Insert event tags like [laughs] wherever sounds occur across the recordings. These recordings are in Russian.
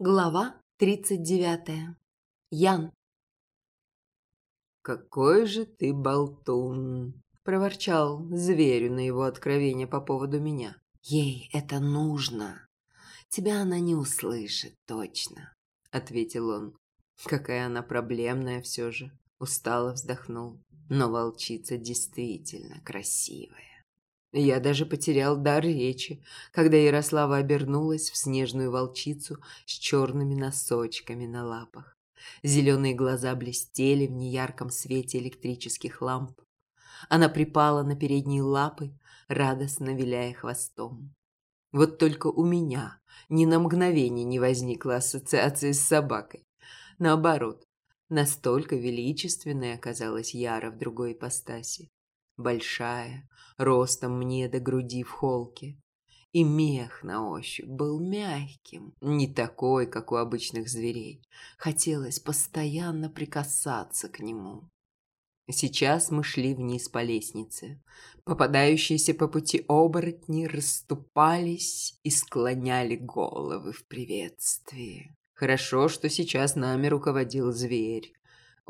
Глава 39. Ян. «Какой же ты болтун!» – проворчал зверю на его откровение по поводу меня. «Ей это нужно. Тебя она не услышит, точно», – ответил он. «Какая она проблемная все же!» – устало вздохнул. Но волчица действительно красивая. Я даже потерял дар речи, когда Ярослава обернулась в снежную волчицу с черными носочками на лапах. Зеленые глаза блестели в неярком свете электрических ламп. Она припала на передние лапы, радостно виляя хвостом. Вот только у меня ни на мгновение не возникла ассоциации с собакой. Наоборот, настолько величественной оказалась Яра в другой ипостаси большая, ростом мне до груди в холке. И мех на ощупь был мягким, не такой, как у обычных зверей. Хотелось постоянно прикасаться к нему. Сейчас мы шли вниз по лестнице. Попадающиеся по пути оборотни расступались и склоняли головы в приветствии. Хорошо, что сейчас нами руководил зверь.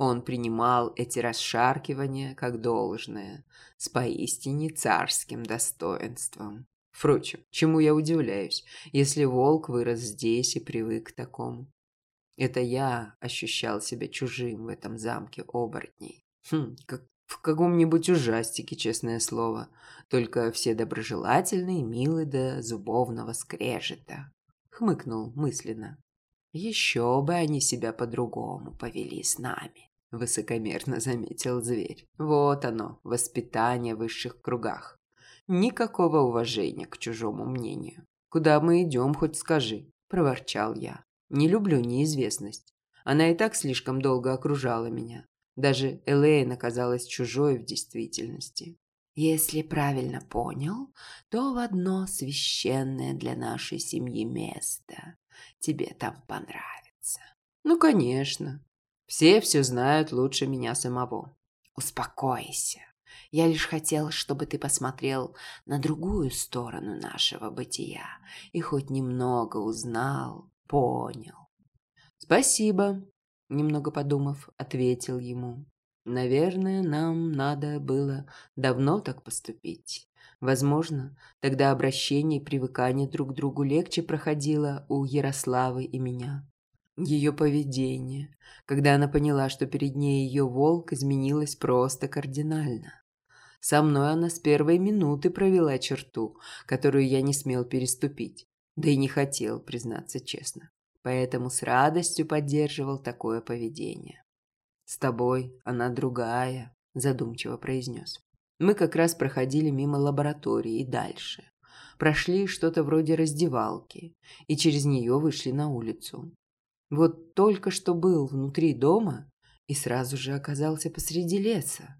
Он принимал эти расшаркивания как должное, с поистине царским достоинством. Впрочем, чему я удивляюсь, если волк вырос здесь и привык к такому? Это я ощущал себя чужим в этом замке оборотней. Хм, как в каком-нибудь ужастике, честное слово. Только все доброжелательные, милы до зубовного скрежета. Хмыкнул мысленно. Еще бы они себя по-другому повели с нами. – высокомерно заметил зверь. «Вот оно, воспитание в высших кругах. Никакого уважения к чужому мнению. Куда мы идем, хоть скажи», – проворчал я. «Не люблю неизвестность. Она и так слишком долго окружала меня. Даже Элейн оказалась чужой в действительности». «Если правильно понял, то в одно священное для нашей семьи место. Тебе там понравится». «Ну, конечно», все все знают лучше меня самого. Успокойся. Я лишь хотел, чтобы ты посмотрел на другую сторону нашего бытия и хоть немного узнал, понял. Спасибо, немного подумав, ответил ему. Наверное, нам надо было давно так поступить. Возможно, тогда обращение и привыкание друг к другу легче проходило у Ярославы и меня. Ее поведение, когда она поняла, что перед ней ее волк, изменилось просто кардинально. Со мной она с первой минуты провела черту, которую я не смел переступить, да и не хотел, признаться честно. Поэтому с радостью поддерживал такое поведение. «С тобой она другая», – задумчиво произнес. Мы как раз проходили мимо лаборатории и дальше. Прошли что-то вроде раздевалки и через нее вышли на улицу. Вот только что был внутри дома и сразу же оказался посреди леса.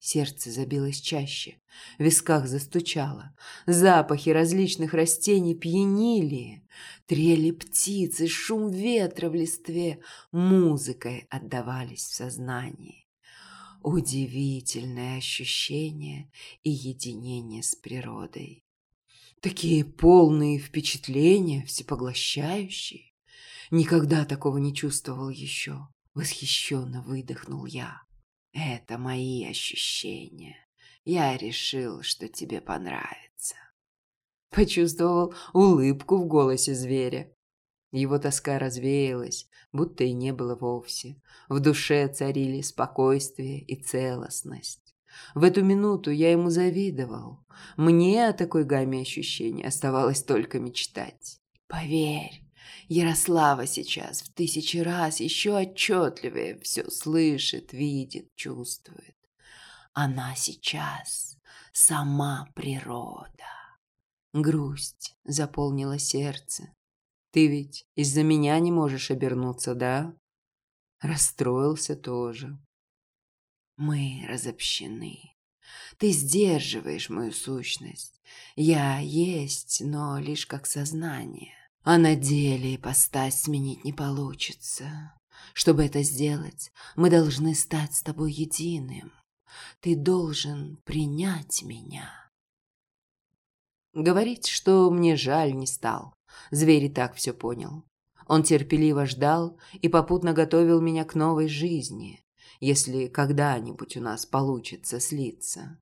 Сердце забилось чаще, в висках застучало. Запахи различных растений пьянили. Трели птицы, шум ветра в листве музыкой отдавались в сознании. Удивительное ощущение и единение с природой. Такие полные впечатления, всепоглощающие. Никогда такого не чувствовал еще. Восхищенно выдохнул я. Это мои ощущения. Я решил, что тебе понравится. Почувствовал улыбку в голосе зверя. Его тоска развеялась, будто и не было вовсе. В душе царили спокойствие и целостность. В эту минуту я ему завидовал. Мне о такой гамме ощущений оставалось только мечтать. «Поверь, Ярослава сейчас в тысячи раз еще отчетливее все слышит, видит, чувствует. Она сейчас сама природа. Грусть заполнила сердце. Ты ведь из-за меня не можешь обернуться, да? Расстроился тоже. Мы разобщены. Ты сдерживаешь мою сущность. Я есть, но лишь как сознание. А на деле ипостась сменить не получится. Чтобы это сделать, мы должны стать с тобой единым. Ты должен принять меня. Говорить, что мне жаль, не стал. Зверь и так все понял. Он терпеливо ждал и попутно готовил меня к новой жизни, если когда-нибудь у нас получится слиться.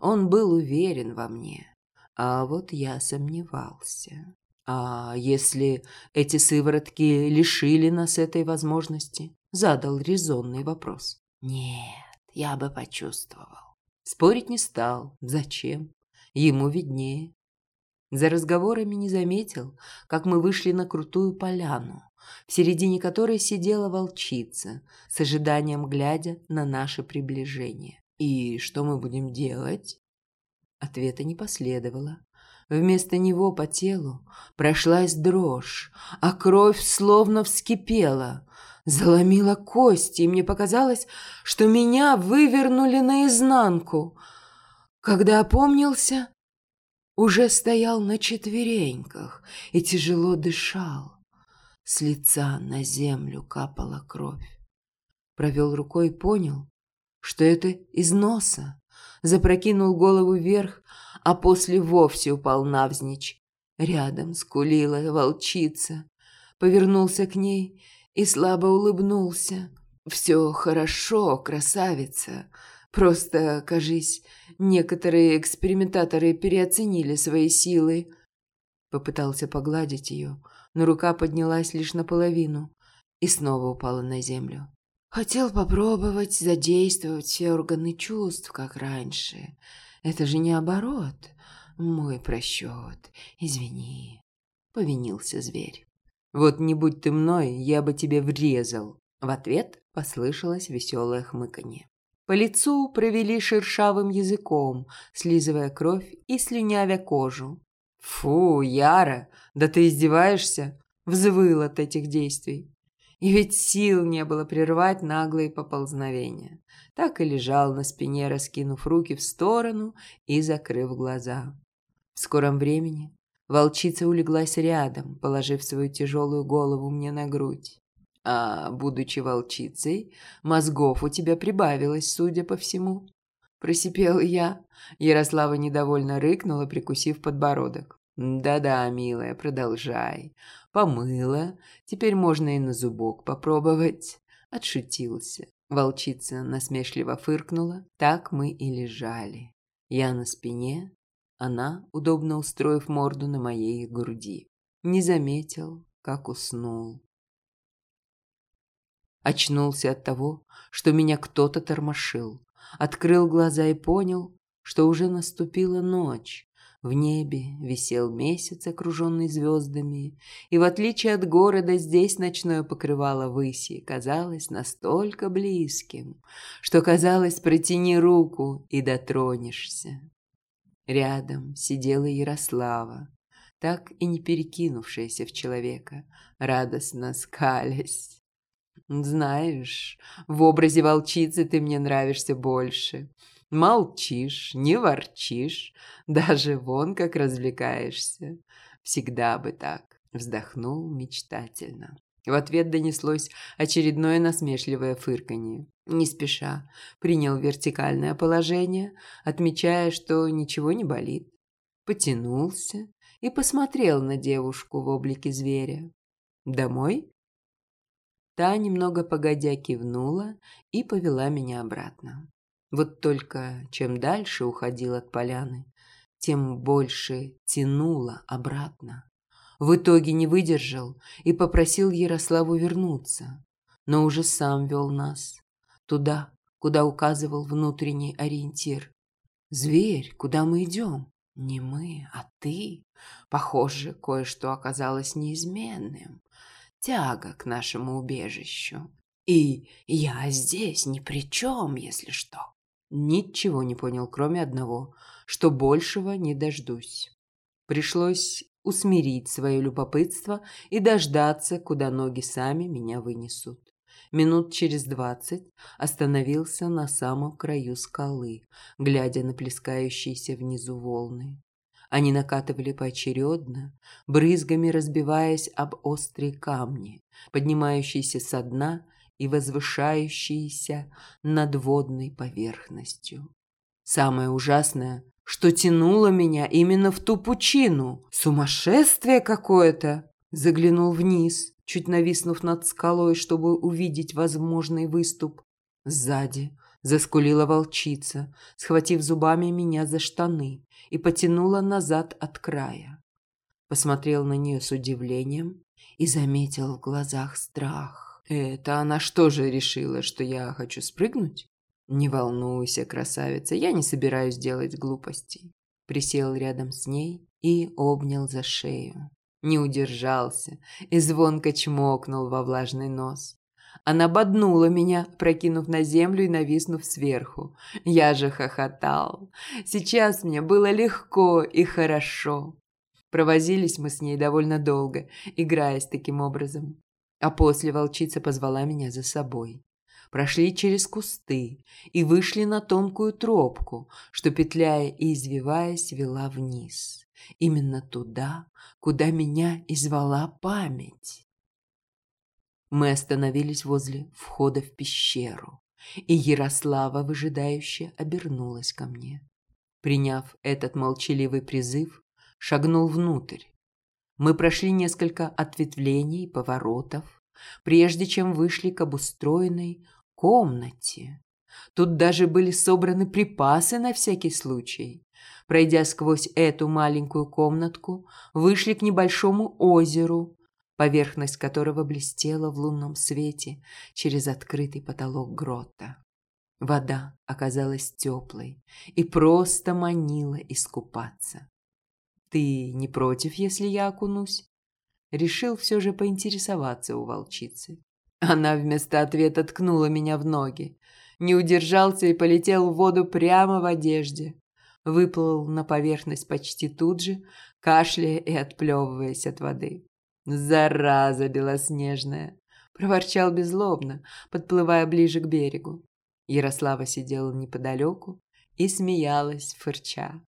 Он был уверен во мне, а вот я сомневался. А если эти сыворотки лишили нас этой возможности? Задал резонный вопрос. Нет, я бы почувствовал. Спорить не стал. Зачем? Ему виднее. За разговорами не заметил, как мы вышли на крутую поляну, в середине которой сидела волчица, с ожиданием глядя на наше приближение. «И что мы будем делать?» Ответа не последовало. Вместо него по телу прошлась дрожь, а кровь словно вскипела, заломила кости, и мне показалось, что меня вывернули наизнанку. Когда опомнился, уже стоял на четвереньках и тяжело дышал. С лица на землю капала кровь. Провел рукой и понял, что это из носа. Запрокинул голову вверх, а после вовсе упал навзничь. Рядом скулила волчица. Повернулся к ней и слабо улыбнулся. «Все хорошо, красавица. Просто, кажись, некоторые экспериментаторы переоценили свои силы». Попытался погладить ее, но рука поднялась лишь наполовину и снова упала на землю. Хотел попробовать задействовать все органы чувств, как раньше. Это же не оборот. Мой просчет. Извини. Повинился зверь. Вот не будь ты мной, я бы тебе врезал. В ответ послышалось веселое хмыканье. По лицу провели шершавым языком, слизывая кровь и слюнявя кожу. «Фу, Яра, да ты издеваешься?» Взвыл от этих действий. И ведь сил не было прервать наглые поползновения так и лежал на спине, раскинув руки в сторону и закрыв глаза. В скором времени волчица улеглась рядом, положив свою тяжелую голову мне на грудь. А, будучи волчицей, мозгов у тебя прибавилось, судя по всему. Просипел я. Ярослава недовольно рыкнула, прикусив подбородок. «Да-да, милая, продолжай. Помыла. Теперь можно и на зубок попробовать». Отшутился. Волчица насмешливо фыркнула. Так мы и лежали. Я на спине, она, удобно устроив морду на моей груди. Не заметил, как уснул. Очнулся от того, что меня кто-то тормошил. Открыл глаза и понял, что уже наступила ночь. В небе висел месяц, окруженный звездами, и в отличие от города здесь ночное покрывало выси казалось настолько близким, что казалось протяни руку и дотронешься. Рядом сидела Ярослава, так и не перекинувшаяся в человека, радостно скалясь. «Знаешь, в образе волчицы ты мне нравишься больше», Молчишь, не ворчишь, [laughs] даже вон как развлекаешься. Всегда бы так, вздохнул мечтательно. В ответ донеслось очередное насмешливое фырканье. Не спеша принял вертикальное положение, отмечая, что ничего не болит. Потянулся и посмотрел на девушку в облике зверя. «Домой?» Та немного погодя кивнула и повела меня обратно. Вот только чем дальше уходил от поляны, тем больше тянуло обратно. В итоге не выдержал и попросил Ярославу вернуться, но уже сам вел нас туда, куда указывал внутренний ориентир. «Зверь, куда мы идем?» «Не мы, а ты. Похоже, кое-что оказалось неизменным. Тяга к нашему убежищу. И я здесь ни при чем, если что». Ничего не понял, кроме одного, что большего не дождусь. Пришлось усмирить свое любопытство и дождаться, куда ноги сами меня вынесут. Минут через двадцать остановился на самом краю скалы, глядя на плескающиеся внизу волны. Они накатывали поочередно, брызгами разбиваясь об острые камни, поднимающиеся со дна и возвышающиеся над водной поверхностью. Самое ужасное, что тянуло меня именно в ту пучину. Сумасшествие какое-то! Заглянул вниз, чуть нависнув над скалой, чтобы увидеть возможный выступ. Сзади заскулила волчица, схватив зубами меня за штаны и потянула назад от края. Посмотрел на нее с удивлением и заметил в глазах страх. «Это она что же решила, что я хочу спрыгнуть?» «Не волнуйся, красавица, я не собираюсь делать глупостей». Присел рядом с ней и обнял за шею не удержался и звонко чмокнул во влажный нос. Она боднула меня, прокинув на землю и нависнув сверху. Я же хохотал. Сейчас мне было легко и хорошо. Провозились мы с ней довольно долго, играясь таким образом. А после волчица позвала меня за собой. Прошли через кусты и вышли на тонкую тропку, что, петляя и извиваясь, вела вниз. Именно туда, куда меня и звала память. Мы остановились возле входа в пещеру, и Ярослава выжидающе обернулась ко мне. Приняв этот молчаливый призыв, шагнул внутрь. Мы прошли несколько ответвлений, поворотов, прежде чем вышли к обустроенной комнате. Тут даже были собраны припасы на всякий случай. Пройдя сквозь эту маленькую комнатку, вышли к небольшому озеру, поверхность которого блестела в лунном свете через открытый потолок грота. Вода оказалась теплой и просто манила искупаться. «Ты не против, если я окунусь?» Решил все же поинтересоваться у волчицы. Она вместо ответа ткнула меня в ноги. Не удержался и полетел в воду прямо в одежде выплыл на поверхность почти тут же, кашляя и отплевываясь от воды. «Зараза белоснежная!» – проворчал беззлобно, подплывая ближе к берегу. Ярослава сидела неподалеку и смеялась, фырча.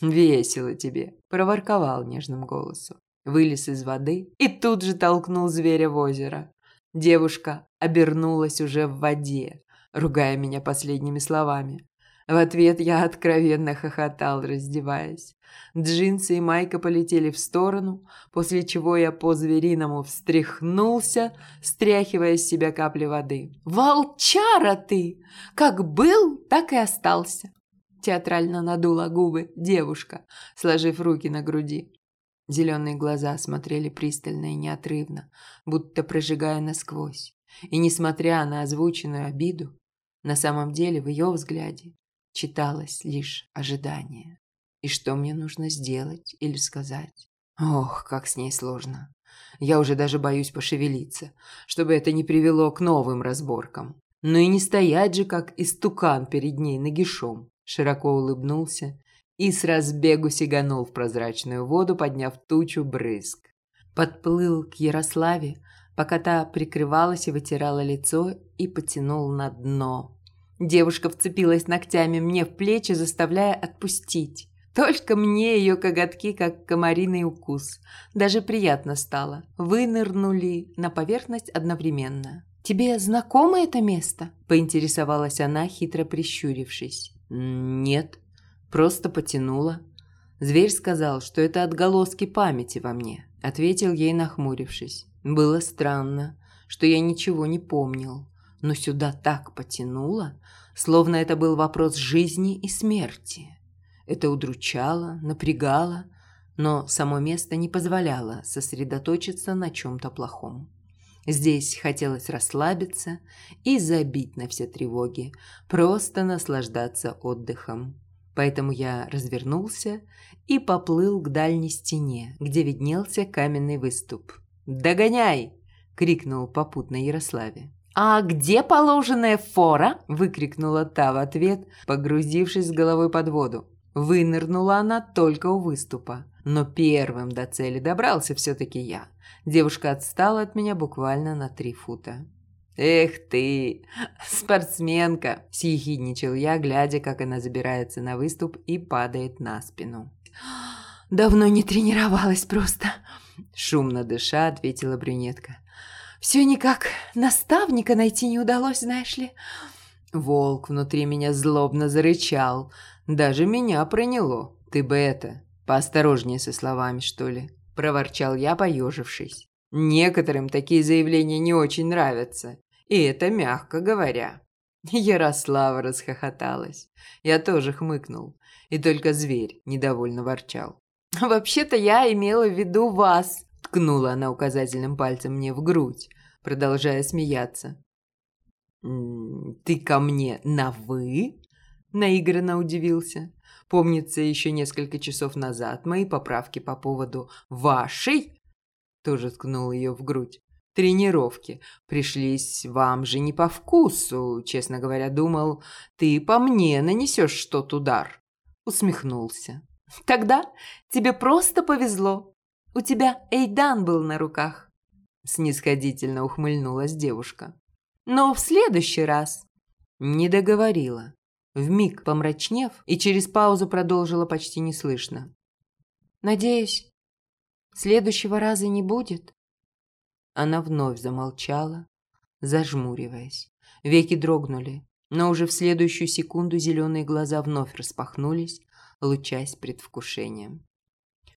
«Весело тебе!» – проворковал нежным голосом. Вылез из воды и тут же толкнул зверя в озеро. Девушка обернулась уже в воде, ругая меня последними словами. В ответ я откровенно хохотал, раздеваясь. Джинсы и майка полетели в сторону, после чего я по-звериному встряхнулся, стряхивая с себя капли воды. «Волчара ты! Как был, так и остался!» Театрально надула губы девушка, сложив руки на груди. Зеленые глаза смотрели пристально и неотрывно, будто прожигая насквозь. И несмотря на озвученную обиду, на самом деле в ее взгляде читалось лишь ожидание. И что мне нужно сделать или сказать? Ох, как с ней сложно. Я уже даже боюсь пошевелиться, чтобы это не привело к новым разборкам. Но и не стоять же, как истукан перед ней нагишом. Широко улыбнулся и с разбегу сиганул в прозрачную воду, подняв тучу брызг. Подплыл к Ярославе, пока та прикрывалась и вытирала лицо, и потянул на дно. Девушка вцепилась ногтями мне в плечи, заставляя отпустить. Только мне ее коготки, как комариный укус. Даже приятно стало. Вынырнули на поверхность одновременно. «Тебе знакомо это место?» – поинтересовалась она, хитро прищурившись. «Нет, просто потянула». Зверь сказал, что это отголоски памяти во мне. Ответил ей, нахмурившись. Было странно, что я ничего не помнил но сюда так потянуло, словно это был вопрос жизни и смерти. Это удручало, напрягало, но само место не позволяло сосредоточиться на чем-то плохом. Здесь хотелось расслабиться и забить на все тревоги, просто наслаждаться отдыхом. Поэтому я развернулся и поплыл к дальней стене, где виднелся каменный выступ. «Догоняй!» — крикнул попутно Ярославе. «А где положенная фора?» – выкрикнула та в ответ, погрузившись с головой под воду. Вынырнула она только у выступа. Но первым до цели добрался все-таки я. Девушка отстала от меня буквально на три фута. «Эх ты, спортсменка!» – съехидничал я, глядя, как она забирается на выступ и падает на спину. «Давно не тренировалась просто!» – шумно дыша ответила брюнетка. Все никак наставника найти не удалось, знаешь ли. Волк внутри меня злобно зарычал. Даже меня проняло. Ты бы это, поосторожнее со словами, что ли. – проворчал я, поежившись. «Некоторым такие заявления не очень нравятся, и это мягко говоря». [laughs] Ярослава расхохоталась. Я тоже хмыкнул, и только зверь недовольно ворчал. «Вообще-то я имела в виду вас», – ткнула она указательным пальцем мне в грудь, продолжая смеяться. «Ты ко мне на «вы»?» – наигранно удивился. Помнится, еще несколько часов назад мои поправки по поводу «вашей» тоже ткнул ее в грудь. Тренировки пришлись вам же не по вкусу, честно говоря, думал, ты по мне нанесешь что-то удар. Усмехнулся. Тогда тебе просто повезло. У тебя Эйдан был на руках. Снисходительно ухмыльнулась девушка. Но в следующий раз не договорила. Вмиг помрачнев и через паузу продолжила почти неслышно. Надеюсь, следующего раза не будет. Она вновь замолчала, зажмуриваясь. Веки дрогнули, но уже в следующую секунду зеленые глаза вновь распахнулись, лучась предвкушением.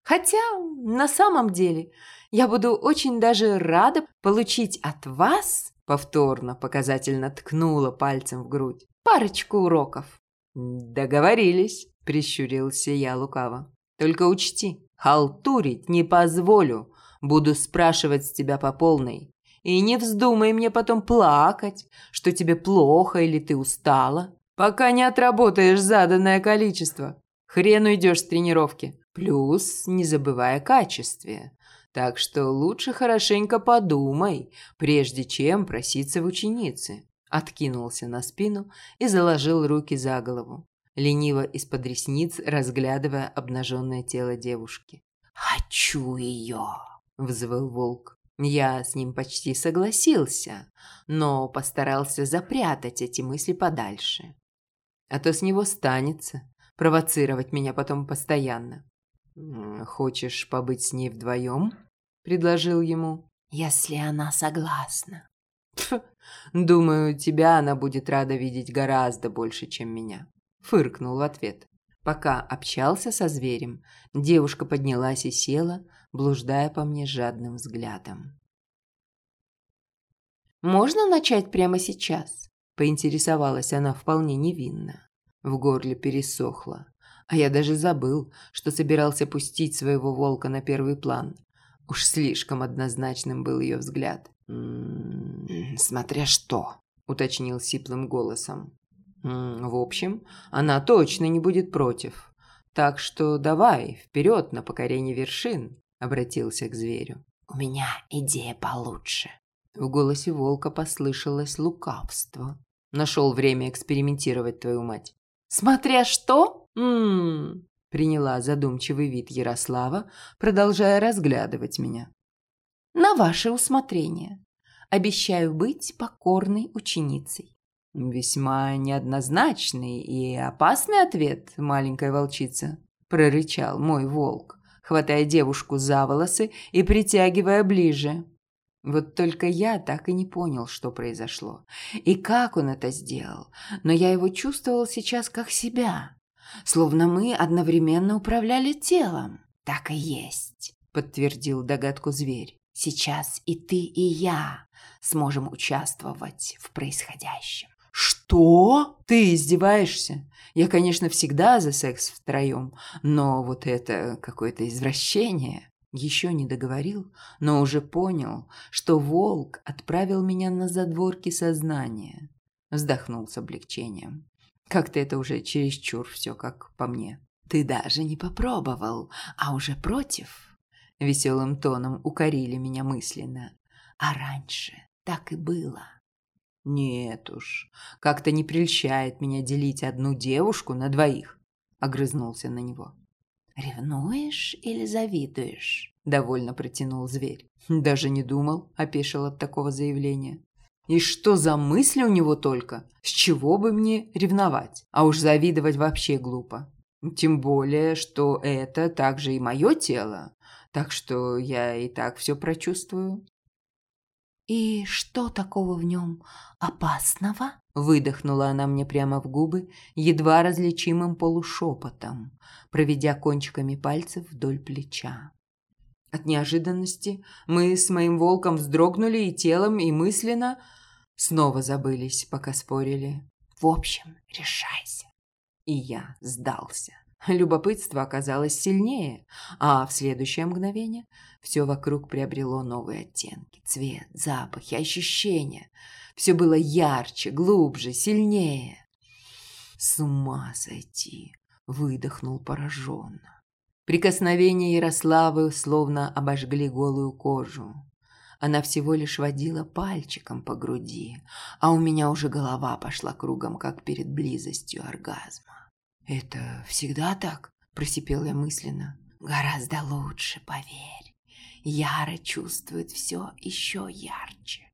Хотя, на самом деле, я буду очень даже рада получить от вас, повторно показательно ткнула пальцем в грудь, парочку уроков. Договорились, прищурился я лукаво. Только учти, халтурить не позволю. Буду спрашивать с тебя по полной. И не вздумай мне потом плакать, что тебе плохо или ты устала, пока не отработаешь заданное количество. Хрен уйдешь с тренировки. Плюс не забывай о качестве. Так что лучше хорошенько подумай, прежде чем проситься в ученицы. Откинулся на спину и заложил руки за голову, лениво из-под ресниц разглядывая обнаженное тело девушки. «Хочу ее!» – взвыл волк. Я с ним почти согласился, но постарался запрятать эти мысли подальше. А то с него станется провоцировать меня потом постоянно. «Хочешь побыть с ней вдвоем?» – предложил ему. «Если она согласна». «Думаю, тебя она будет рада видеть гораздо больше, чем меня», – фыркнул в ответ. Пока общался со зверем, девушка поднялась и села, блуждая по мне жадным взглядом. «Можно начать прямо сейчас?» – поинтересовалась она вполне невинно. В горле пересохло. А я даже забыл, что собирался пустить своего волка на первый план. Уж слишком однозначным был ее взгляд. «М -м, «Смотря что», — уточнил сиплым голосом. «М «В общем, она точно не будет против. Так что давай, вперед на покорение вершин», — обратился к зверю. «У меня идея получше». В голосе волка послышалось лукавство. Нашел время экспериментировать, твою мать. «Смотря что?» Приняла задумчивый вид Ярослава, продолжая разглядывать меня. «На ваше усмотрение. Обещаю быть покорной ученицей». «Весьма неоднозначный и опасный ответ, маленькая волчица», – прорычал мой волк, хватая девушку за волосы и притягивая ближе. Вот только я так и не понял, что произошло и как он это сделал, но я его чувствовал сейчас как себя, Словно мы одновременно управляли телом. Так и есть, подтвердил догадку зверь. Сейчас и ты, и я сможем участвовать в происходящем. «Что? Ты издеваешься? Я, конечно, всегда за секс втроем, но вот это какое-то извращение». Еще не договорил, но уже понял, что волк отправил меня на задворки сознания. Вздохнул с облегчением. Как-то это уже чересчур все, как по мне. Ты даже не попробовал, а уже против. Веселым тоном укорили меня мысленно. А раньше так и было. Нет уж, как-то не прельщает меня делить одну девушку на двоих. Огрызнулся на него. «Ревнуешь или завидуешь?» – довольно протянул зверь. Даже не думал, опешил от такого заявления. И что за мысли у него только? С чего бы мне ревновать? А уж завидовать вообще глупо. Тем более, что это также и мое тело. Так что я и так все прочувствую. «И что такого в нем опасного?» Выдохнула она мне прямо в губы, едва различимым полушепотом, проведя кончиками пальцев вдоль плеча. От неожиданности мы с моим волком вздрогнули и телом, и мысленно снова забылись, пока спорили. В общем, решайся. И я сдался. Любопытство оказалось сильнее, а в следующее мгновение все вокруг приобрело новые оттенки. Цвет, запахи, ощущения. Все было ярче, глубже, сильнее. С ума сойти, выдохнул пораженно. Прикосновения Ярославы словно обожгли голую кожу. Она всего лишь водила пальчиком по груди, а у меня уже голова пошла кругом, как перед близостью оргазма. «Это всегда так?» – просипел я мысленно. «Гораздо лучше, поверь. Яра чувствует все еще ярче».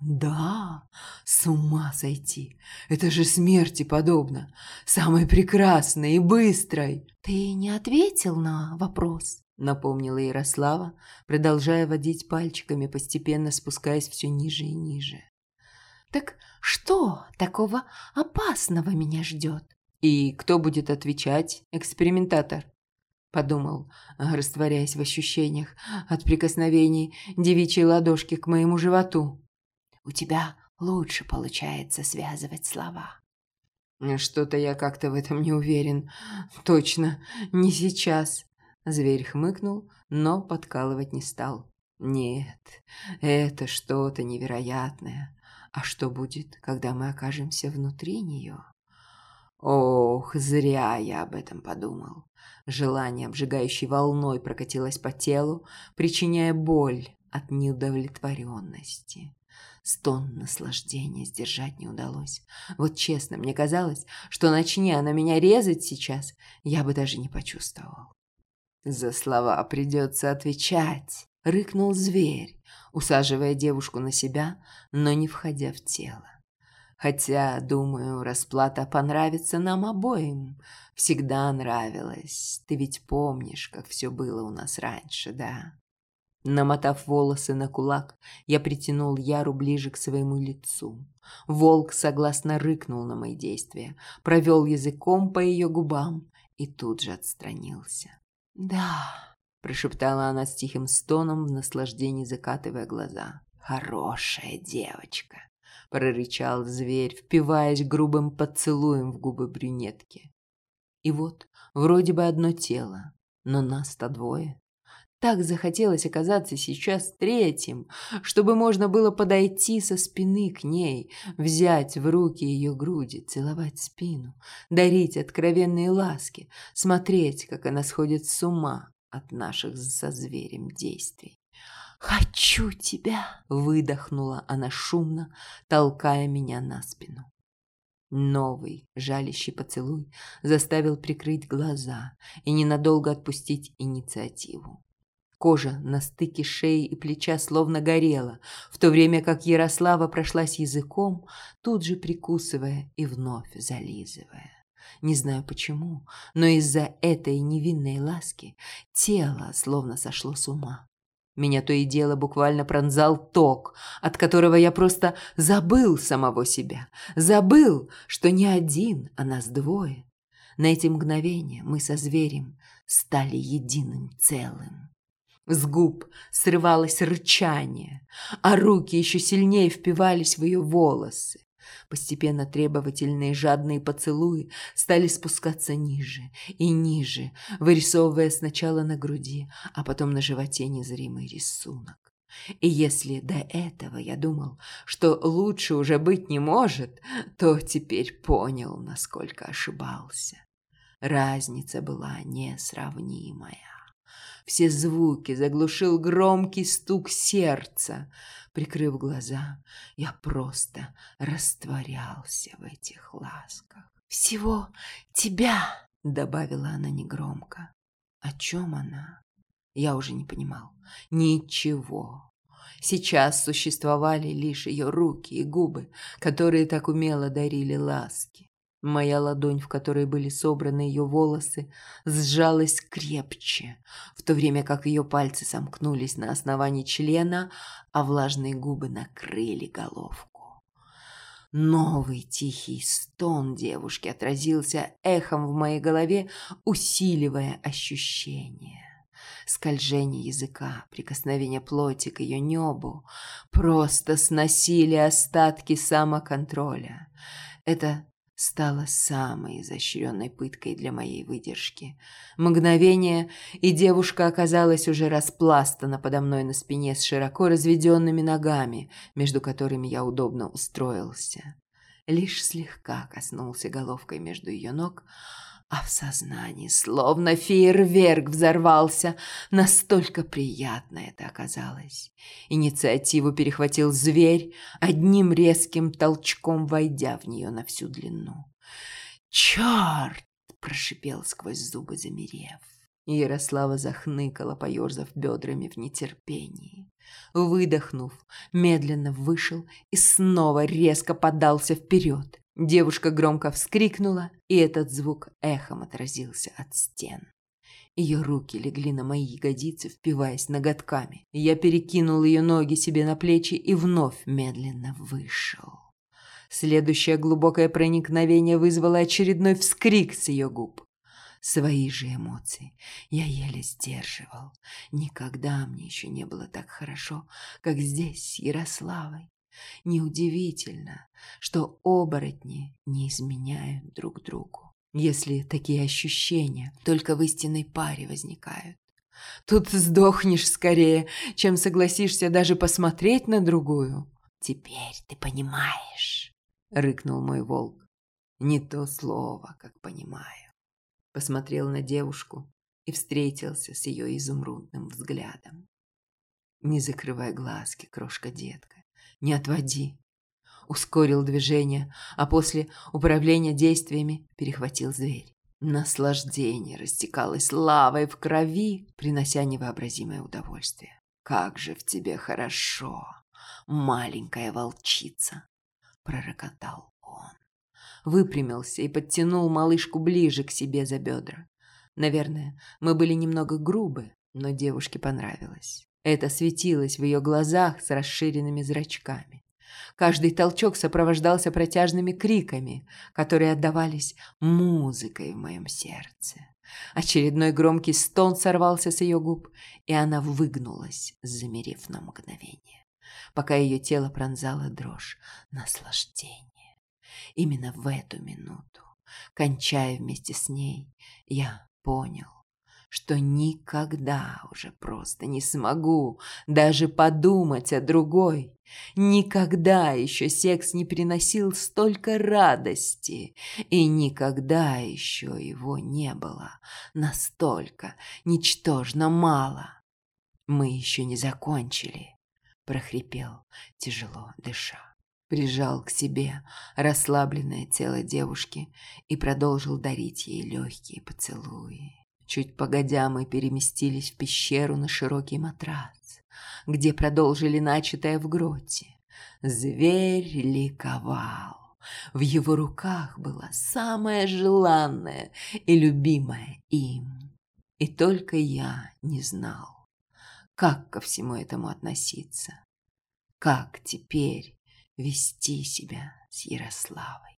«Да, с ума сойти! Это же смерти подобно! Самой прекрасной и быстрой!» «Ты не ответил на вопрос?» Напомнила Ярослава, продолжая водить пальчиками, постепенно спускаясь все ниже и ниже. «Так что такого опасного меня ждет?» «И кто будет отвечать, экспериментатор?» Подумал, растворяясь в ощущениях от прикосновений девичьей ладошки к моему животу. «У тебя лучше получается связывать слова». «Что-то я как-то в этом не уверен. Точно, не сейчас». Зверь хмыкнул, но подкалывать не стал. Нет, это что-то невероятное. А что будет, когда мы окажемся внутри нее? Ох, зря я об этом подумал. Желание, обжигающей волной, прокатилось по телу, причиняя боль от неудовлетворенности. Стон наслаждения сдержать не удалось. Вот честно, мне казалось, что начни она меня резать сейчас, я бы даже не почувствовал. «За слова придется отвечать», — рыкнул зверь, усаживая девушку на себя, но не входя в тело. Хотя, думаю, расплата понравится нам обоим. Всегда нравилась. Ты ведь помнишь, как все было у нас раньше, да? Намотав волосы на кулак, я притянул Яру ближе к своему лицу. Волк согласно рыкнул на мои действия, провел языком по ее губам и тут же отстранился. «Да», – прошептала она с тихим стоном в наслаждении, закатывая глаза. «Хорошая девочка», – прорычал зверь, впиваясь грубым поцелуем в губы брюнетки. И вот, вроде бы одно тело, но нас-то двое. Так захотелось оказаться сейчас третьим, чтобы можно было подойти со спины к ней, взять в руки ее груди, целовать спину, дарить откровенные ласки, смотреть, как она сходит с ума от наших со зверем действий. «Хочу тебя!» – выдохнула она шумно, толкая меня на спину. Новый, жалящий поцелуй заставил прикрыть глаза и ненадолго отпустить инициативу. Кожа на стыке шеи и плеча словно горела, в то время как Ярослава прошлась языком, тут же прикусывая и вновь зализывая. Не знаю почему, но из-за этой невинной ласки тело словно сошло с ума. Меня то и дело буквально пронзал ток, от которого я просто забыл самого себя. Забыл, что не один, а нас двое. На эти мгновения мы со зверем стали единым целым. С губ срывалось рычание, а руки еще сильнее впивались в ее волосы. Постепенно требовательные жадные поцелуи стали спускаться ниже и ниже, вырисовывая сначала на груди, а потом на животе незримый рисунок. И если до этого я думал, что лучше уже быть не может, то теперь понял, насколько ошибался. Разница была несравнимая. Все звуки заглушил громкий стук сердца. Прикрыв глаза, я просто растворялся в этих ласках. «Всего тебя!» — добавила она негромко. О чем она? Я уже не понимал. Ничего. Сейчас существовали лишь ее руки и губы, которые так умело дарили ласки. Моя ладонь, в которой были собраны ее волосы, сжалась крепче, в то время как ее пальцы сомкнулись на основании члена, а влажные губы накрыли головку. Новый тихий стон девушки отразился эхом в моей голове, усиливая ощущение. скольжение языка, прикосновение плоти к ее небу просто сносили остатки самоконтроля. Это стало самой изощренной пыткой для моей выдержки. Мгновение, и девушка оказалась уже распластана подо мной на спине с широко разведенными ногами, между которыми я удобно устроился. Лишь слегка коснулся головкой между ее ног, а в сознании словно фейерверк взорвался. Настолько приятно это оказалось. Инициативу перехватил зверь, одним резким толчком войдя в нее на всю длину. «Черт!» – прошипел сквозь зубы, замерев. Ярослава захныкала, поерзав бедрами в нетерпении. Выдохнув, медленно вышел и снова резко подался вперед. Девушка громко вскрикнула, и этот звук эхом отразился от стен. Ее руки легли на мои ягодицы, впиваясь ноготками. Я перекинул ее ноги себе на плечи и вновь медленно вышел. Следующее глубокое проникновение вызвало очередной вскрик с ее губ. Свои же эмоции я еле сдерживал. Никогда мне еще не было так хорошо, как здесь с Ярославой. Неудивительно, что оборотни не изменяют друг другу, если такие ощущения только в истинной паре возникают. Тут сдохнешь скорее, чем согласишься даже посмотреть на другую. «Теперь ты понимаешь», — рыкнул мой волк. «Не то слово, как понимаю». Посмотрел на девушку и встретился с ее изумрудным взглядом. «Не закрывай глазки, крошка-детка не отводи. Ускорил движение, а после управления действиями перехватил зверь. Наслаждение растекалось лавой в крови, принося невообразимое удовольствие. «Как же в тебе хорошо, маленькая волчица!» – пророкотал он. Выпрямился и подтянул малышку ближе к себе за бедра. Наверное, мы были немного грубы, но девушке понравилось. Это светилось в ее глазах с расширенными зрачками. Каждый толчок сопровождался протяжными криками, которые отдавались музыкой в моем сердце. Очередной громкий стон сорвался с ее губ, и она выгнулась, замерев на мгновение, пока ее тело пронзало дрожь наслаждения. Именно в эту минуту, кончая вместе с ней, я понял, что никогда уже просто не смогу даже подумать о другой. Никогда еще секс не приносил столько радости, и никогда еще его не было настолько ничтожно мало. «Мы еще не закончили», — прохрипел, тяжело дыша. Прижал к себе расслабленное тело девушки и продолжил дарить ей легкие поцелуи. Чуть погодя мы переместились в пещеру на широкий матрас, где продолжили начатое в гроте. Зверь ликовал. В его руках была самая желанная и любимая им. И только я не знал, как ко всему этому относиться. Как теперь вести себя с Ярославой.